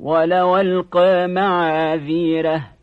ولو ألقى معاذيره.